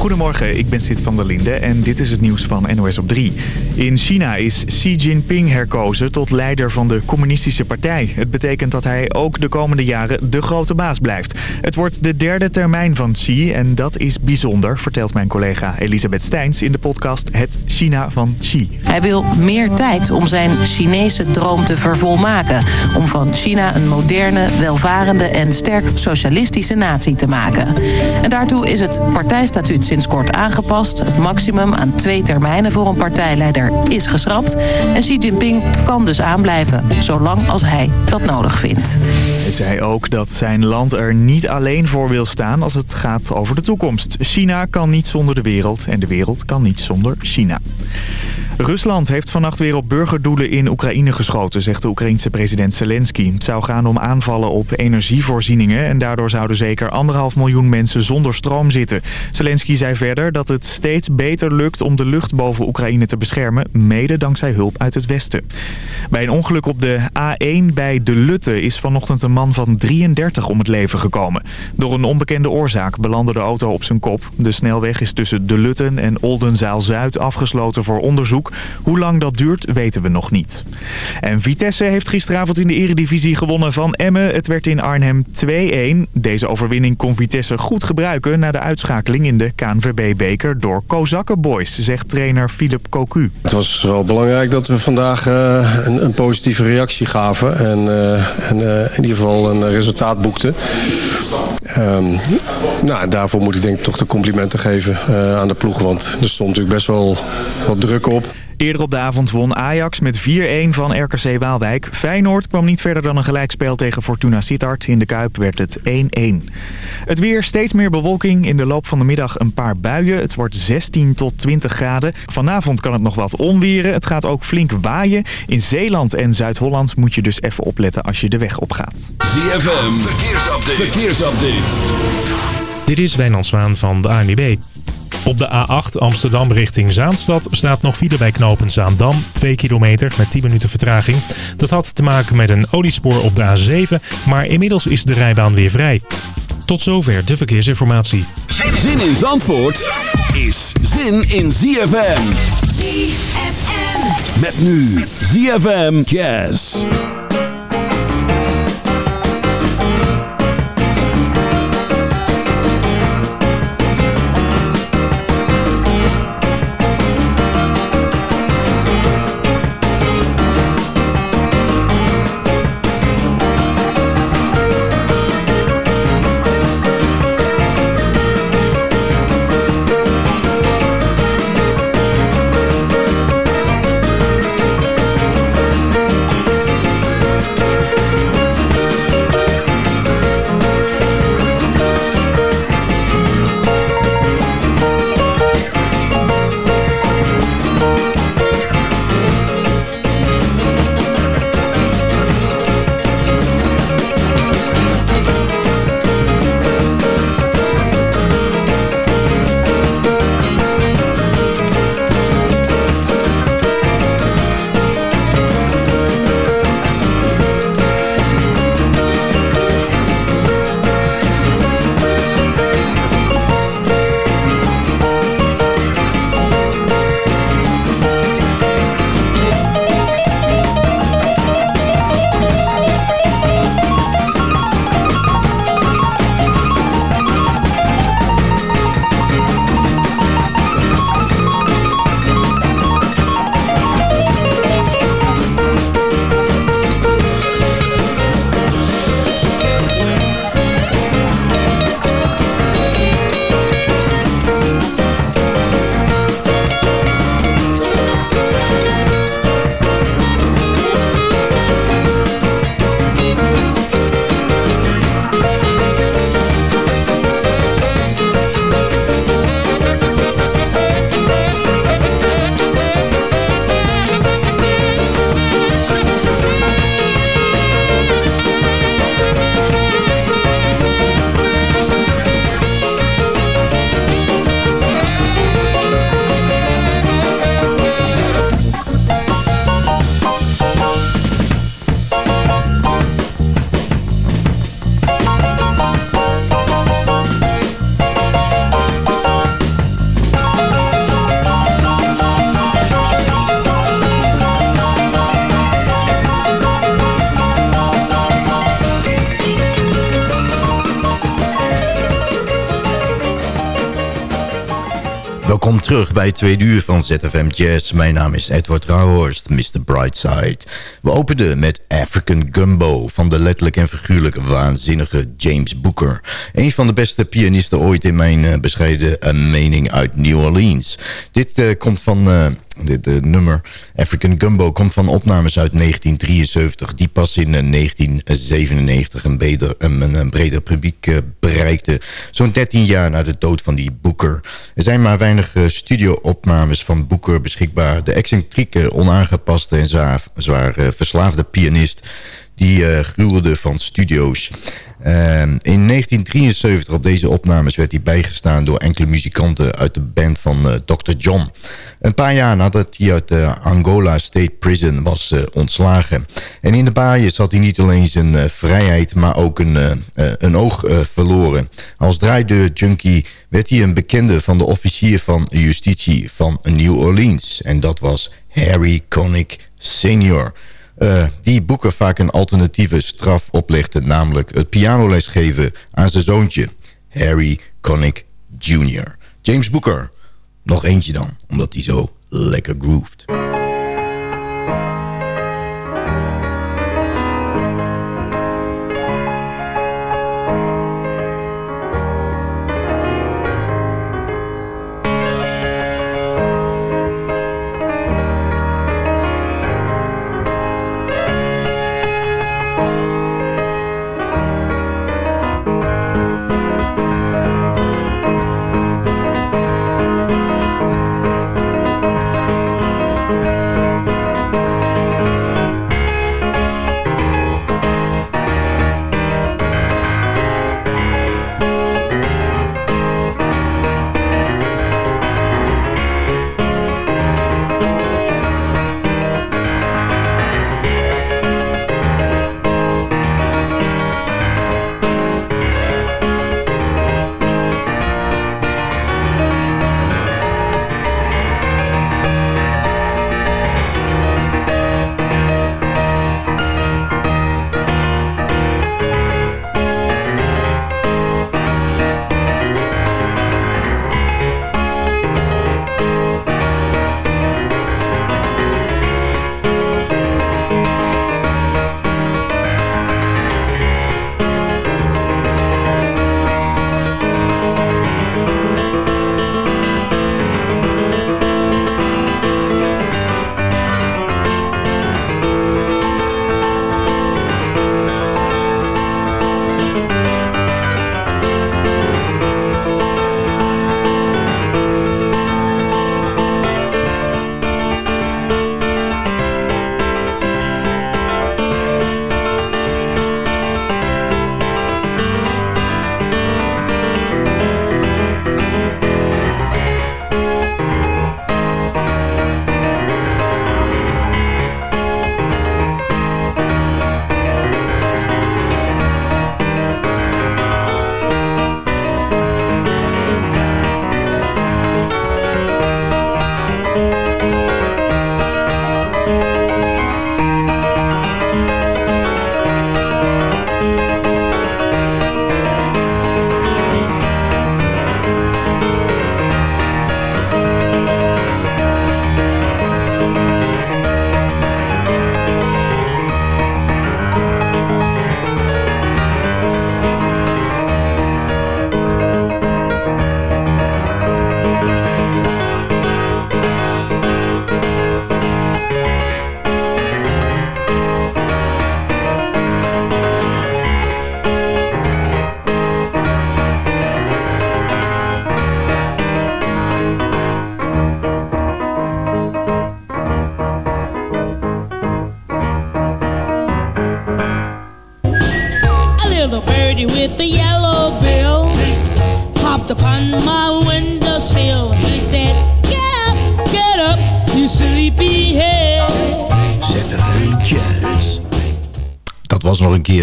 Goedemorgen, ik ben Sid van der Linde en dit is het nieuws van NOS op 3. In China is Xi Jinping herkozen tot leider van de communistische partij. Het betekent dat hij ook de komende jaren de grote baas blijft. Het wordt de derde termijn van Xi en dat is bijzonder, vertelt mijn collega Elisabeth Steins in de podcast Het China van Xi. Hij wil meer tijd om zijn Chinese droom te vervolmaken. Om van China een moderne, welvarende en sterk socialistische natie te maken. En daartoe is het partijstatuut sinds kort aangepast. Het maximum aan twee termijnen voor een partijleider is geschrapt. En Xi Jinping kan dus aanblijven, zolang als hij dat nodig vindt. Hij zei ook dat zijn land er niet alleen voor wil staan als het gaat over de toekomst. China kan niet zonder de wereld en de wereld kan niet zonder China. Rusland heeft vannacht weer op burgerdoelen in Oekraïne geschoten, zegt de Oekraïense president Zelensky. Het zou gaan om aanvallen op energievoorzieningen en daardoor zouden zeker anderhalf miljoen mensen zonder stroom zitten. Zelensky zei verder dat het steeds beter lukt om de lucht boven Oekraïne te beschermen, mede dankzij hulp uit het westen. Bij een ongeluk op de A1 bij De Lutte is vanochtend een man van 33 om het leven gekomen. Door een onbekende oorzaak belandde de auto op zijn kop. De snelweg is tussen De Lutten en Oldenzaal-Zuid afgesloten voor onderzoek. Hoe lang dat duurt, weten we nog niet. En Vitesse heeft gisteravond in de eredivisie gewonnen van Emmen. Het werd in Arnhem 2-1. Deze overwinning kon Vitesse goed gebruiken... na de uitschakeling in de KNVB-beker door Kozakken Boys, zegt trainer Philip Cocu. Het was wel belangrijk dat we vandaag uh, een, een, positieve reactie gaven. En, uh, en uh, in ieder geval een resultaat boekten. Um, nou, daarvoor moet ik denk ik toch de complimenten geven aan de ploeg. Want er stond natuurlijk best wel wat druk op. Eerder op de avond won Ajax met 4-1 van RKC Waalwijk. Feyenoord kwam niet verder dan een gelijkspel tegen Fortuna Sittard. In de Kuip werd het 1-1. Het weer, steeds meer bewolking. In de loop van de middag een paar buien. Het wordt 16 tot 20 graden. Vanavond kan het nog wat onweren. Het gaat ook flink waaien. In Zeeland en Zuid-Holland moet je dus even opletten als je de weg opgaat. ZFM, verkeersupdate. verkeersupdate. Dit is Wijnand Zwaan van de ANWB. Op de A8 Amsterdam richting Zaanstad staat nog file bij knopen Zaandam. 2 kilometer met 10 minuten vertraging. Dat had te maken met een oliespoor op de A7, maar inmiddels is de rijbaan weer vrij. Tot zover de verkeersinformatie. Zin in Zandvoort is zin in ZFM. ZFM. Met nu ZFM Jazz. Terug bij het tweede uur van ZFM Jazz. Mijn naam is Edward Rauhorst, Mr. Brightside. We openden met African Gumbo van de letterlijk en figuurlijk waanzinnige James Booker. Een van de beste pianisten ooit in mijn uh, bescheiden uh, mening uit New Orleans. Dit uh, komt van de, nummer African Gumbo komt van opnames uit 1973... die pas in 1997 een breder, een, breder publiek uh, bereikte. Zo'n 13 jaar na de dood van die Booker. Er zijn maar weinig uh, studio-opnames van Booker beschikbaar. De excentrieke, onaangepaste en zwaar, zwaar uh, verslaafde pianist... die gruwelde van studio's. Ehm, in 1973 op deze opnames werd hij bijgestaan door enkele muzikanten uit de band van uh, Dr. John. Een paar jaar nadat hij uit de Angola State Prison was uh, ontslagen. En in de baaien zat hij niet alleen zijn uh, vrijheid, maar ook een, een oog verloren. Als draaideur junkie werd hij een bekende van de officier van justitie van New Orleans. En dat was Harry Connick Sr., die boeken vaak een alternatieve straf oplichten... namelijk het pianoles geven aan zijn zoontje, Harry Connick Jr. James Booker, nog eentje dan, omdat hij zo lekker grooved.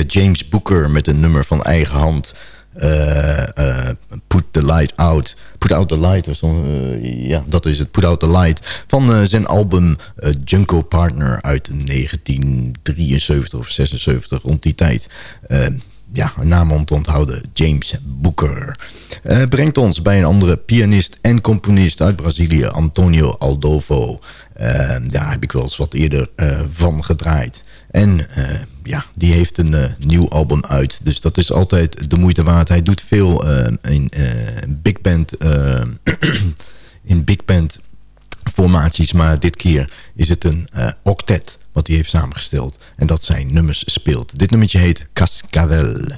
James Booker met een nummer van eigen hand. Uh, uh, put the light out. Put out the light. Uh, ja, dat is het. Put out the light. Van zijn album Junko Partner uit 1973 of 76 rond die tijd. ja, een naam om te onthouden. James Booker. brengt ons bij een andere pianist en componist uit Brazilië. Antonio Aldovo. daar heb ik wel eens wat eerder van gedraaid. En ja, die heeft een nieuw album uit. Dus dat is altijd de moeite waard. Hij doet veel in big band... in big band formaties. Maar dit keer is het een octet wat hij heeft samengesteld. En dat zijn nummers speelt. Dit nummertje heet Cascavel.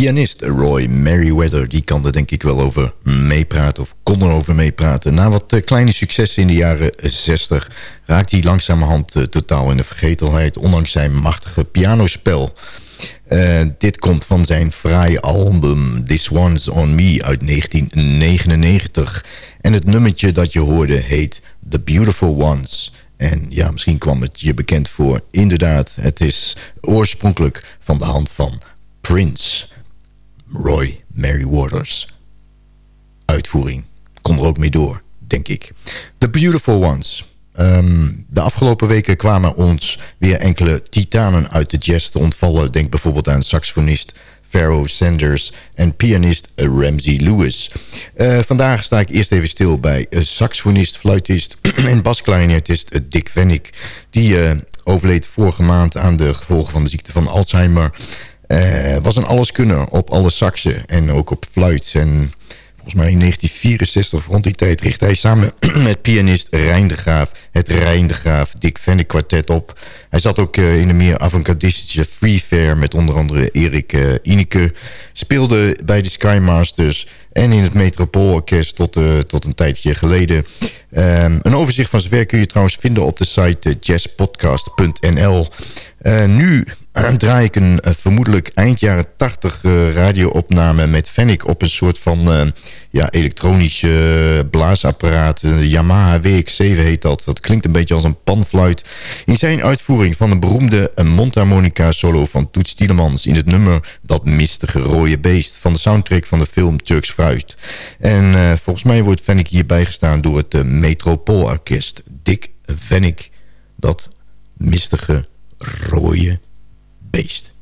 Pianist Roy Merriweather, die kan er denk ik wel over meepraten... of kon er over meepraten. Na wat eh, kleine successen in de jaren 60... raakt hij langzamerhand uh, totaal in de vergetelheid... ondanks zijn machtige pianospel... Uh, dit komt van zijn fraaie album This One's On Me uit 1999. En het nummertje dat je hoorde heet The Beautiful Ones. En ja, misschien kwam het je bekend voor. Inderdaad, het is oorspronkelijk van de hand van Prince. Roy Mary Waters. Uitvoering. Kon er ook mee door, denk ik. The Beautiful Ones. Um, de afgelopen weken kwamen ons weer enkele titanen uit de jazz te ontvallen. Denk bijvoorbeeld aan saxofonist Pharaoh Sanders en pianist Ramsey Lewis. Uh, vandaag sta ik eerst even stil bij saxofonist, fluitist en basklarinetist Dick Vennick. Die overleed vorige maand aan de gevolgen van de ziekte van Alzheimer. Uh, was een alleskunner op alle saxen en ook op fluit. En volgens mij in 1964 rond die tijd richt hij samen met pianist Rijn de Graaf... het Rijn de Graaf Dick Vennick kwartet op. Hij zat ook uh, in de meer avant-gardistische Free Fair... met onder andere Erik uh, Ineke. Speelde bij de Skymasters en in het Metropoolorkest tot, tot een tijdje geleden. Um, een overzicht van zijn werk kun je trouwens vinden op de site jazzpodcast.nl. nu draai ik een vermoedelijk eind jaren 80 uh, radioopname met Fennec op een soort van ja, elektronische blaasapparaat. De Yamaha WX7 heet dat. Dat klinkt een beetje als een panfluit. In zijn uitvoering van een beroemde mondharmonica solo van Toets Tielemans... in het nummer Dat mistige rode beest van de soundtrack van de film Turks Fruit. En volgens mij wordt Fennec hier bijgestaan door het Metropoolorkest. Dick Fennec, dat mistige rode beest.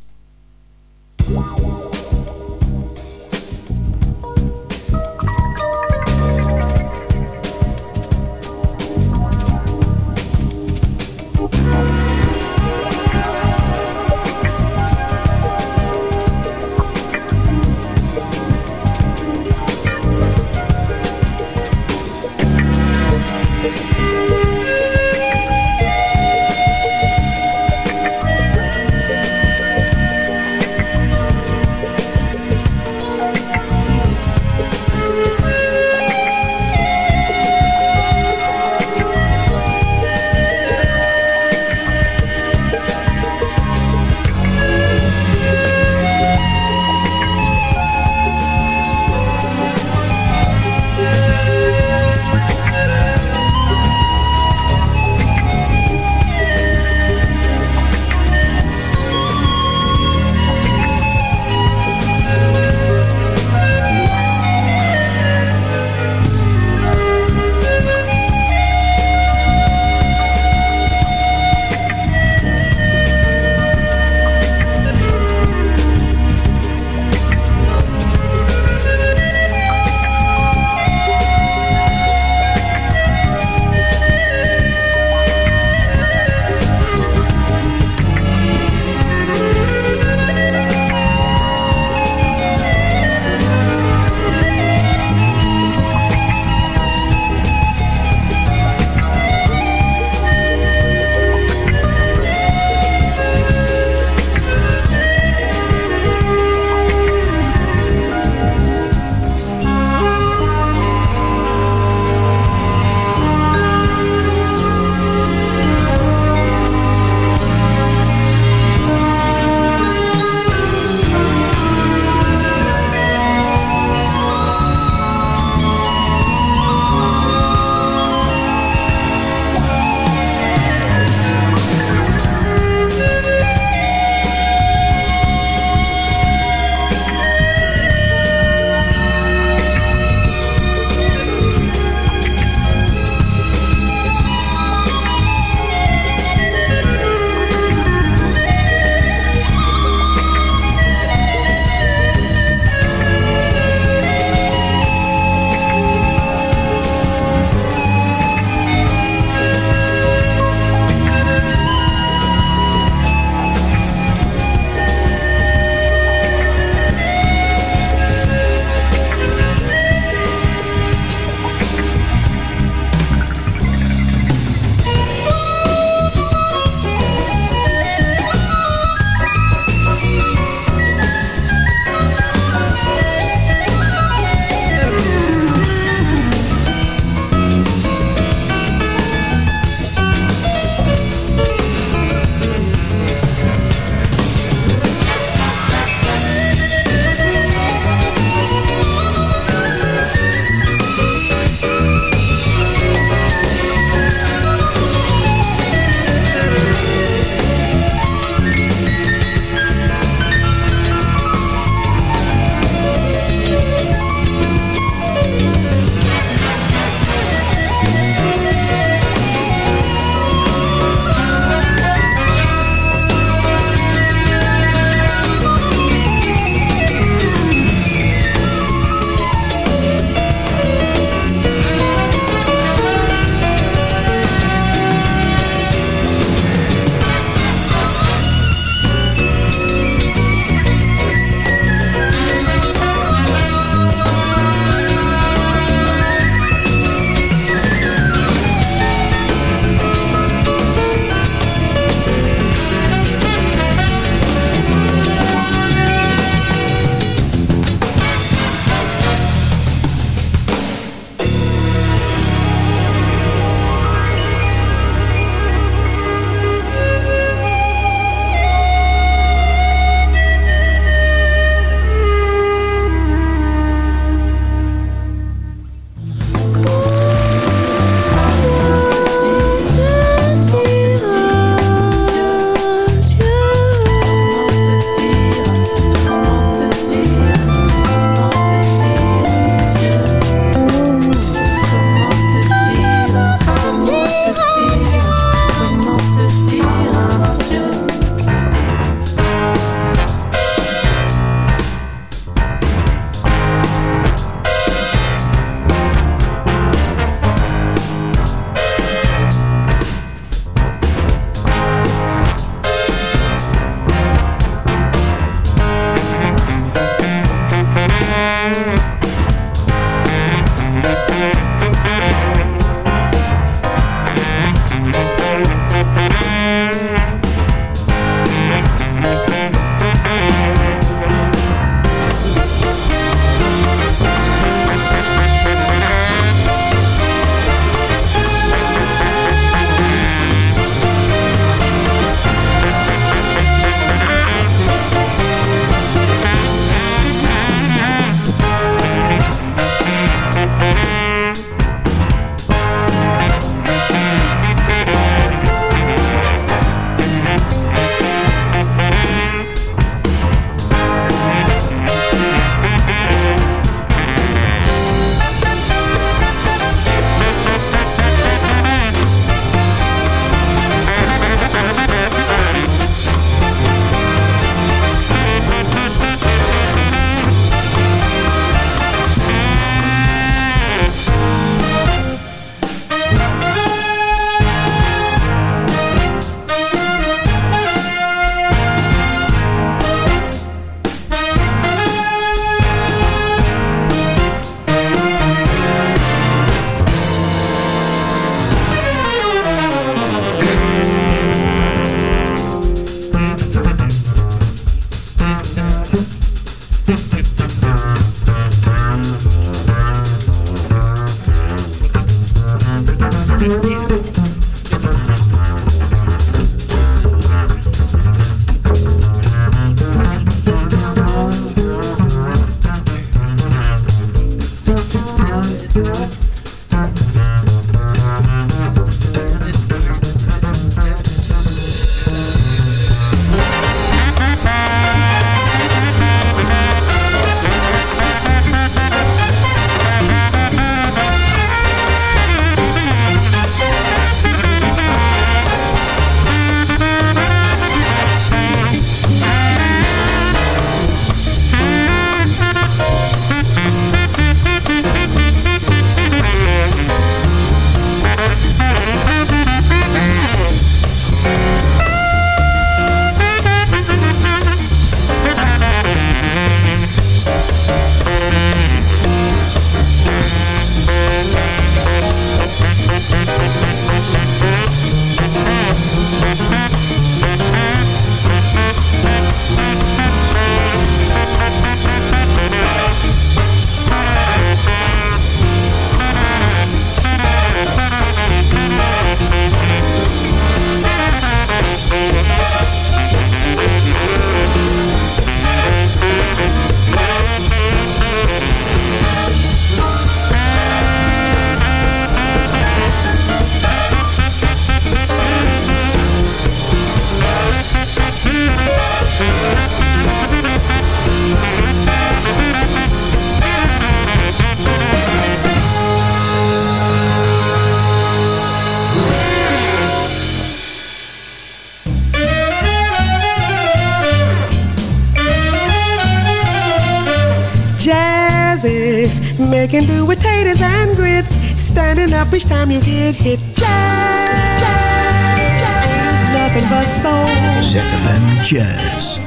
Making do with taters and grits. Standing up each time you get hit. Jazz, jazz, jazz. Nothing but soul. ZFM Jazz.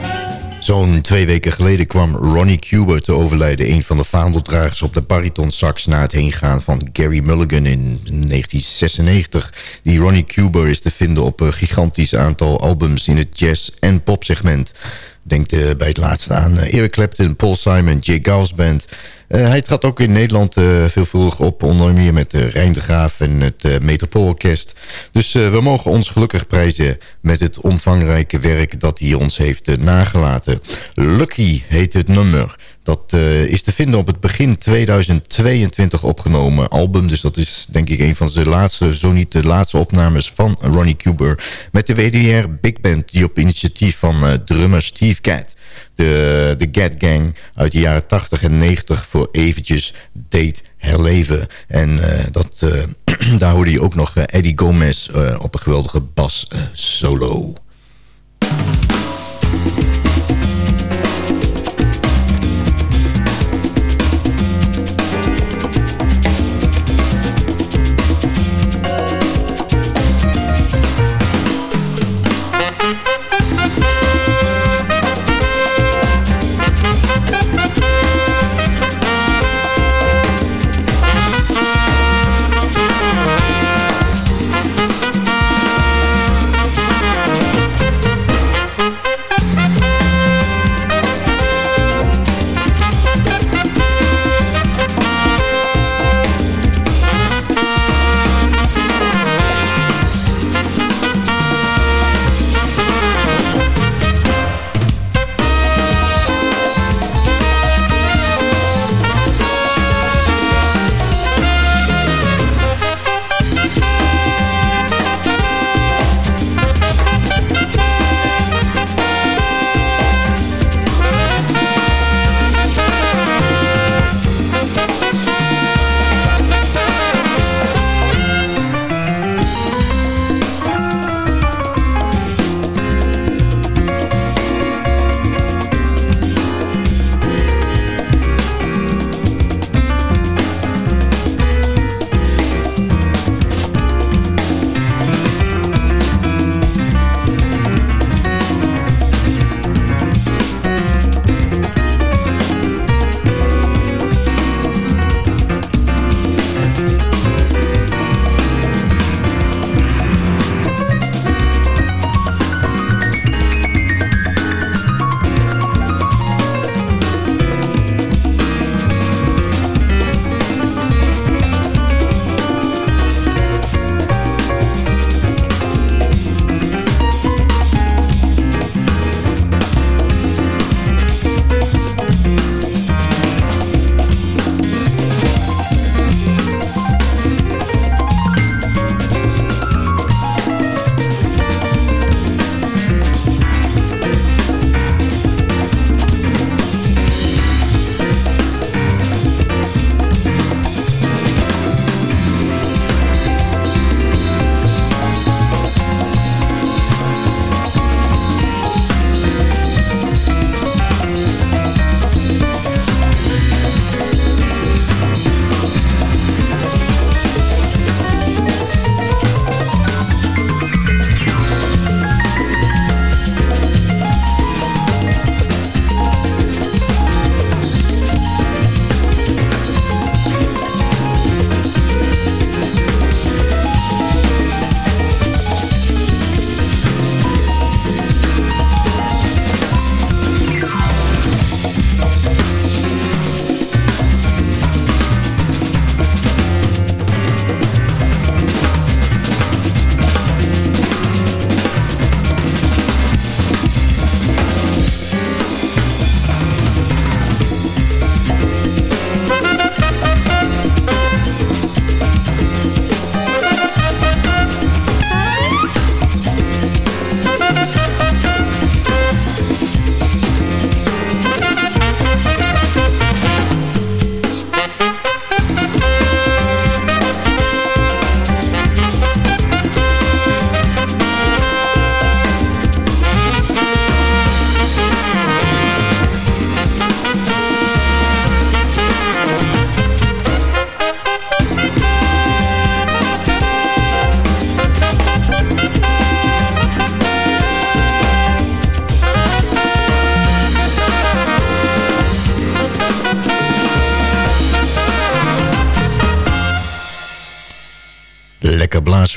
Zo'n twee weken geleden kwam Ronnie Cuber te overlijden. Een van de vaandeldragers op de bariton sax na het heengaan van Gary Mulligan in 1996. Die Ronnie Cuber is te vinden op een gigantisch aantal albums in het jazz- en popsegment. Denk uh, bij het laatste aan uh, Eric Clapton, Paul Simon, Jay Gals Band... Uh, hij trad ook in Nederland uh, veelvuldig op, onder meer met Rijn de Graaf en het uh, Metropoolorkest. Dus we mogen ons gelukkig prijzen met het omvangrijke werk dat hij ons heeft nagelaten. Lucky heet het nummer. Dat is te vinden op het begin 2022 opgenomen album. Dus dat is denk ik een van zijn laatste, zo niet de laatste opnames van Ronnie Cuber. Met de WDR Big Band die op initiatief van drummer Steve Cat de, de Get Gang uit de jaren 80 en 90 voor eventjes deed herleven. En uh, dat, uh, daar hoorde je ook nog uh, Eddie Gomez op een geweldige bas solo.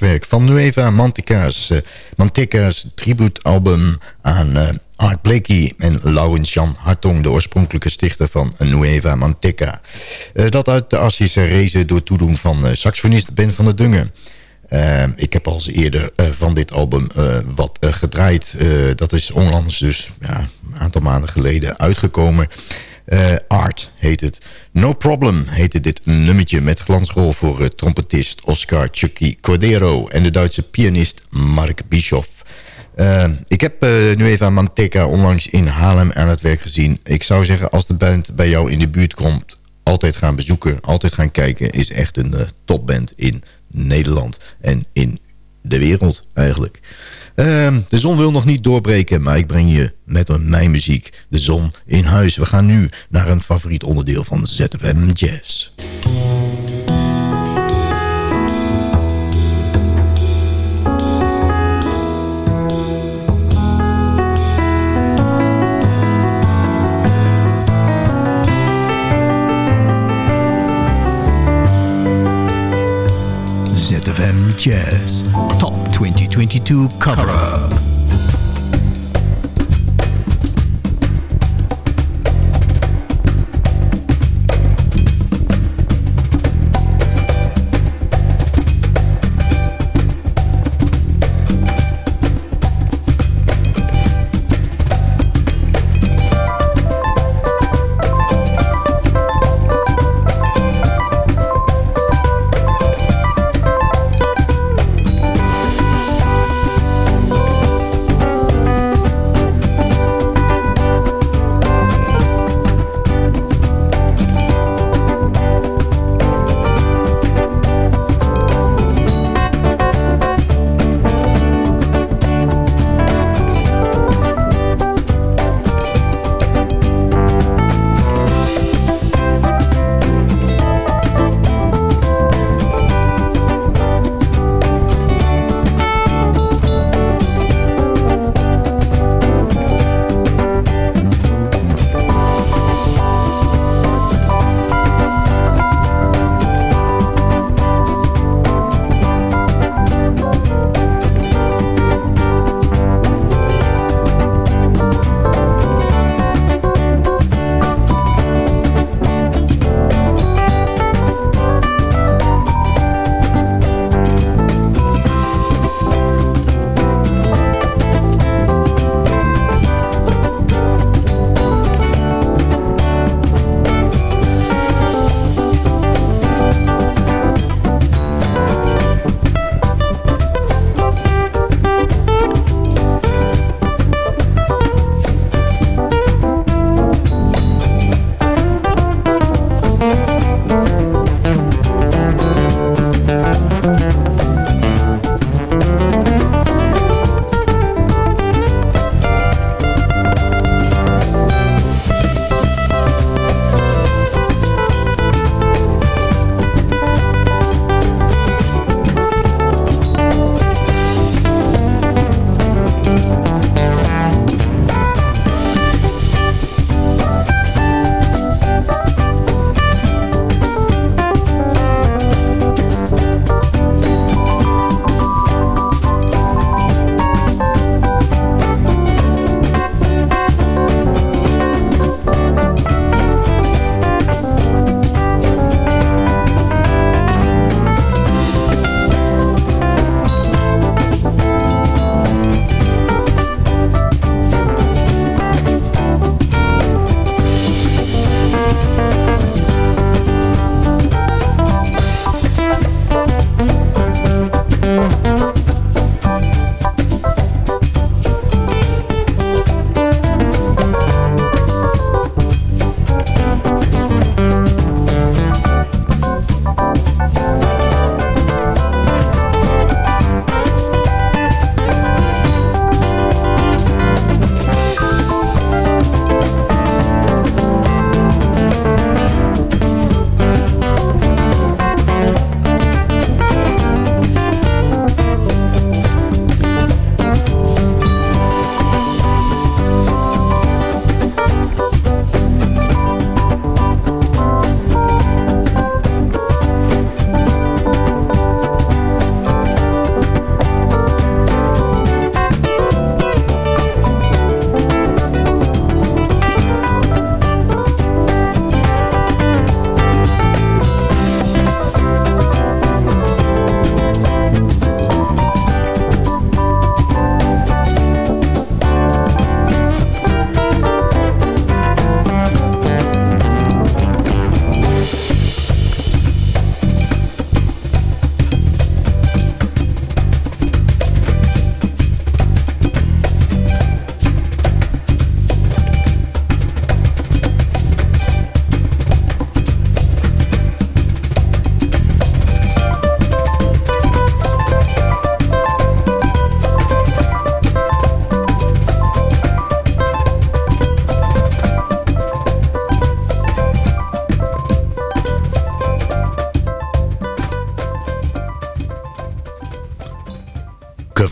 Van Nueva Mantica's, uh, tributealbum aan uh, Art Blakey en Laurens Jan Hartong, de oorspronkelijke stichter van Nueva Mantica. Uh, dat uit de Assische Race door toedoen van saxofonist Ben van der Dungen. ik heb al eens eerder van dit album wat gedraaid. dat is onlangs dus ja, een aantal maanden geleden uitgekomen. Uh, Art heet het. No Problem heette dit nummertje met glansrol voor uh, trompetist Oscar Chucky Cordero... en de Duitse pianist Mark Bischoff. Uh, ik heb nu even Manteca onlangs in Haarlem aan het werk gezien. Ik zou zeggen, als de band bij jou in de buurt komt... altijd gaan bezoeken, altijd gaan kijken... is echt een topband in Nederland en in de wereld eigenlijk. Uh, de zon wil nog niet doorbreken, maar ik breng je met mijn muziek de zon in huis. We gaan nu naar een favoriet onderdeel van ZFM Jazz. ZFM Jazz Top 2022 cover up.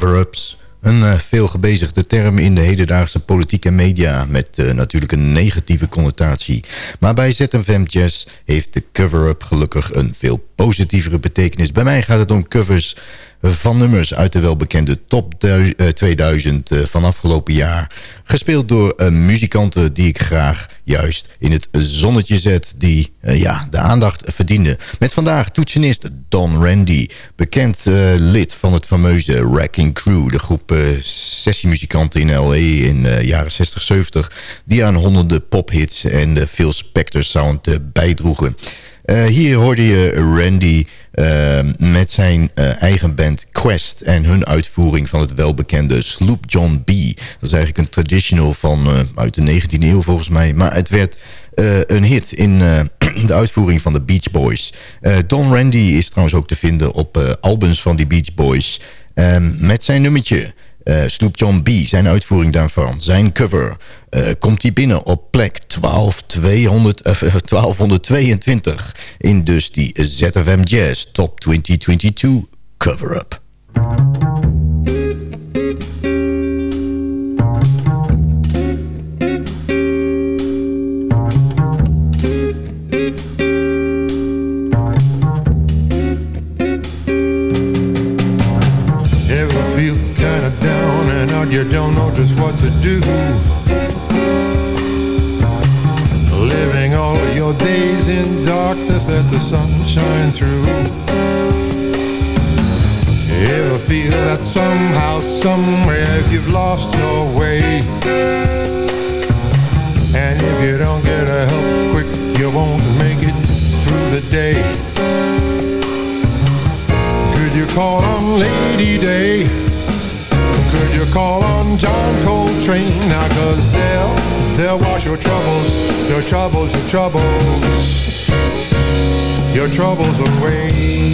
Een uh, veel gebezigde term in de hedendaagse politiek en media... met uh, natuurlijk een negatieve connotatie. Maar bij ZFM Jazz heeft de cover-up gelukkig een veel positievere betekenis. Bij mij gaat het om covers van nummers uit de welbekende top 2000 eh, van afgelopen jaar. Gespeeld door uh, muzikanten die ik graag juist in het zonnetje zet... die ja, de aandacht verdienen. Met vandaag toetsenist Don Randy. Bekend lid van het fameuze Wrecking Crew. De groep sessiemuzikanten in L.A. in de jaren 60, 70... die aan honderden pophits en de Phil Spector sound bijdroegen. Uh, hier hoorde je Randy uh, met zijn uh, eigen band Quest... en hun uitvoering van het welbekende Sloop John B. Dat is eigenlijk een traditional van uit de 19e eeuw volgens mij. Maar het werd een hit in de uitvoering van de Beach Boys. Don Randy is trouwens ook te vinden op albums van die Beach Boys... met zijn nummertje... Uh, Snoop John B, zijn uitvoering daarvan, zijn cover... Uh, komt hij binnen op plek 12, 200, uh, 1222... in dus die ZFM Jazz Top 2022 cover-up. You don't know just what to do. Living all of your days in darkness, let the sun shine through. You ever feel that somehow, somewhere, you've lost your way? And if you don't get a help quick, you won't make it through the day. Could you call on Lady Day? Call on John Coltrane now? Cause they'll, they'll wash your troubles, your troubles, your troubles, your troubles away.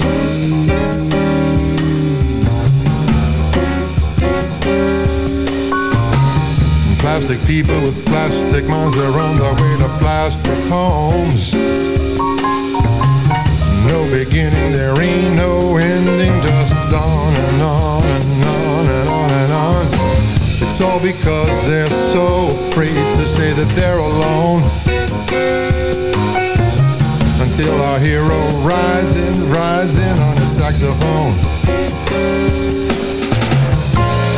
Plastic people with plastic minds, they're on their way to plastic homes. No beginning, there ain't no ending, just on and on and on It's all because they're so afraid to say that they're alone. Until our hero rides in, rides in on a saxophone.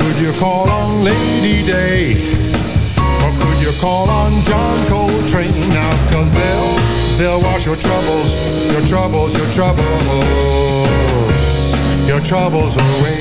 Could you call on Lady Day? Or could you call on John Coltrane now? Cause they'll, they'll wash your troubles, your troubles, your troubles, your troubles away.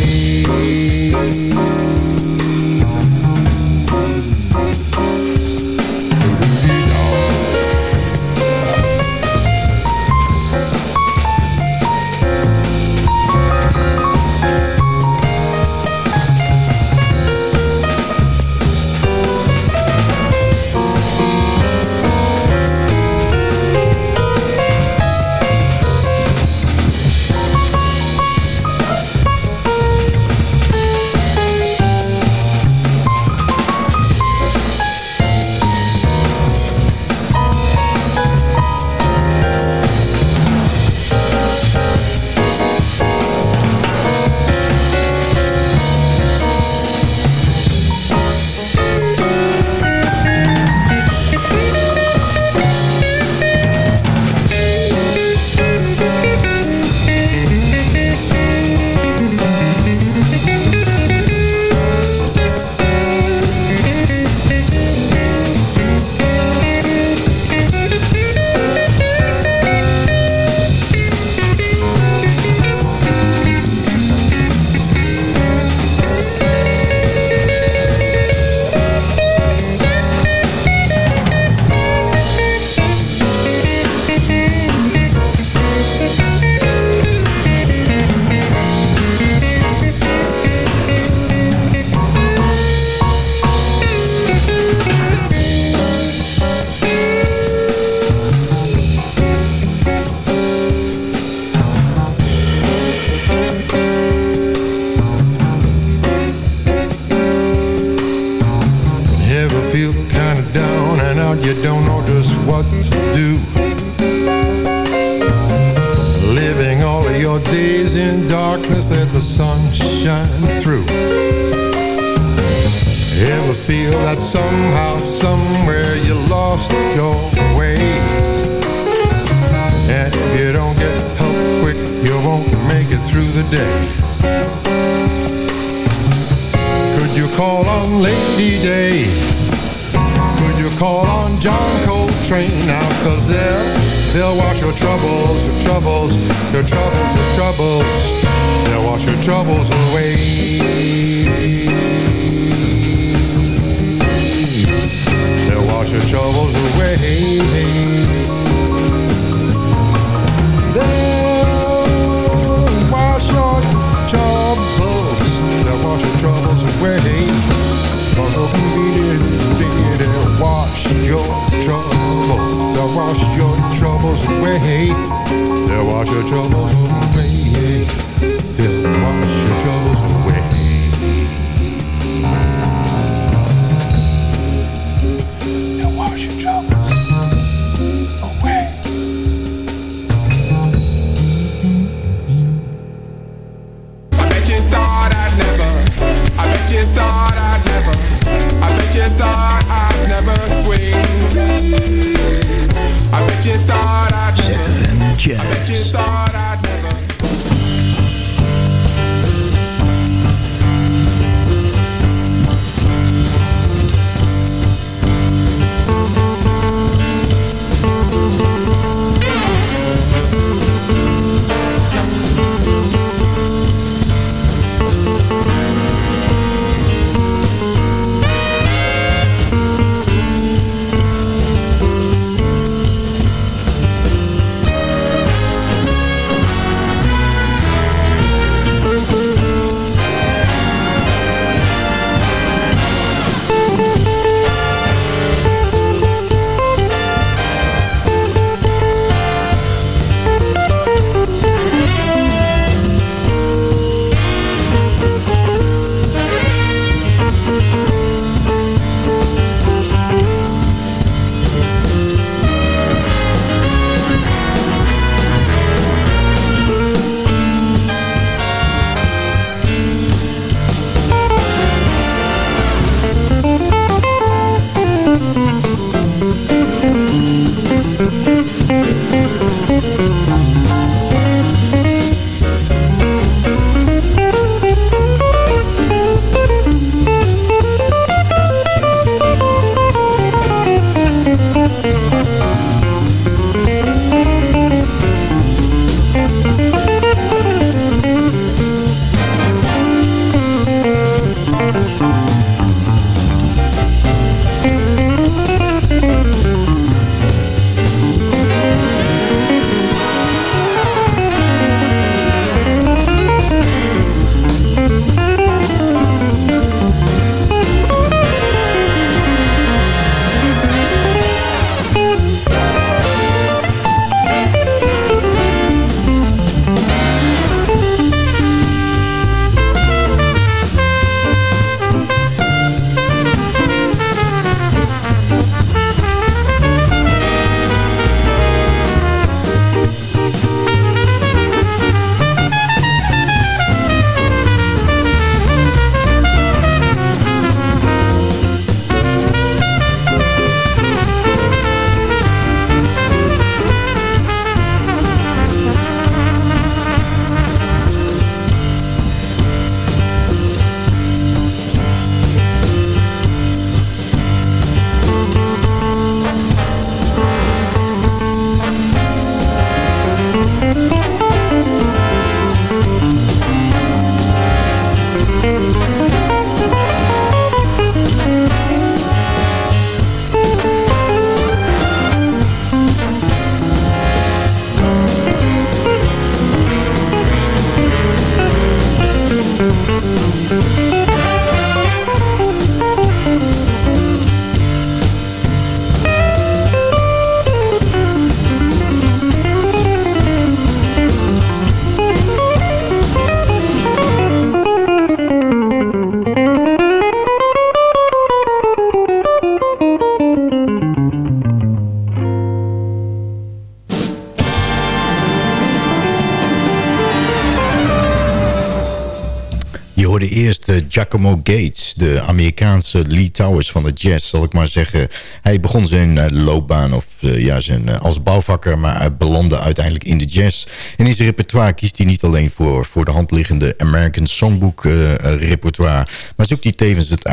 Giacomo Gates, de Amerikaanse Lee Towers van de jazz, zal ik maar zeggen. Hij begon zijn uh, loopbaan of, uh, ja, zijn, als bouwvakker, maar belandde uiteindelijk in de jazz. En in zijn repertoire kiest hij niet alleen voor, voor de hand liggende American Songbook repertoire, maar zoekt hij tevens het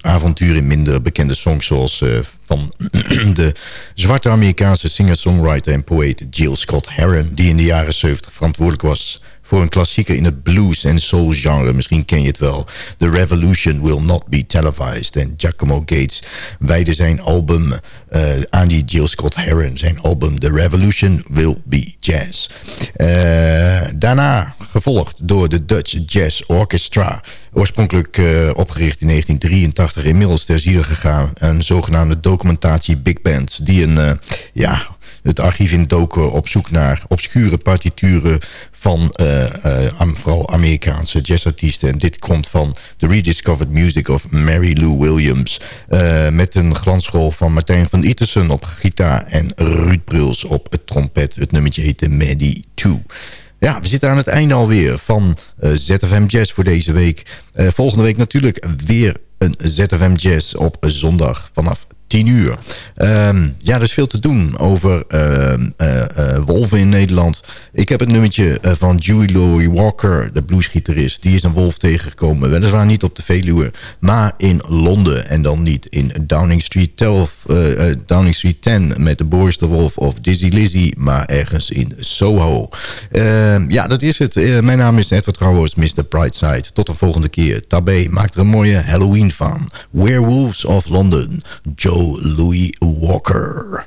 avontuur in minder bekende songs zoals van de zwarte Amerikaanse singer-songwriter en poëet Jill Scott Heron... die in de jaren 70 verantwoordelijk was voor een klassieker in het blues- en soul-genre. Misschien ken je het wel. The Revolution Will Not Be Televised. En Giacomo Gates wijde zijn album uh, aan die Jill Scott Heron. Zijn album The Revolution Will Be Jazz. Uh, daarna gevolgd door de Dutch Jazz Orchestra. Oorspronkelijk uh, opgericht in 1983. Inmiddels ter ziele gegaan. Een zogenaamde documentatie Big Band. Die een, ja het archief in doken op zoek naar obscure partituren van uh, uh, vooral Amerikaanse jazzartiesten. En dit komt van The Rediscovered Music of Mary Lou Williams. Uh, met een glansrol van Martijn van Ittersen op gitaar en Ruud Bruls op het trompet. Het nummertje heette Maddie 2. Ja, we zitten aan het einde alweer van ZFM Jazz voor deze week. volgende week natuurlijk weer een ZFM Jazz op zondag vanaf 10 uur. Um, ja, er is veel te doen over uh, uh, wolven in Nederland. Ik heb het nummertje van Julie Louis Walker, de bluesgitarist. Die is een wolf tegengekomen. Weliswaar niet op de Veluwe, maar in Londen. En dan niet in Downing Street, 12, Downing Street 10 met de Boris de Wolf of Dizzy Lizzy. Maar ergens in Soho. Ehm, ja, dat is het. mijn naam is Edward Trouwens, Mr. Brightside. Tot de volgende keer. Tabé maakt er een mooie Halloween van. Werewolves of London. Joe Louis Walker.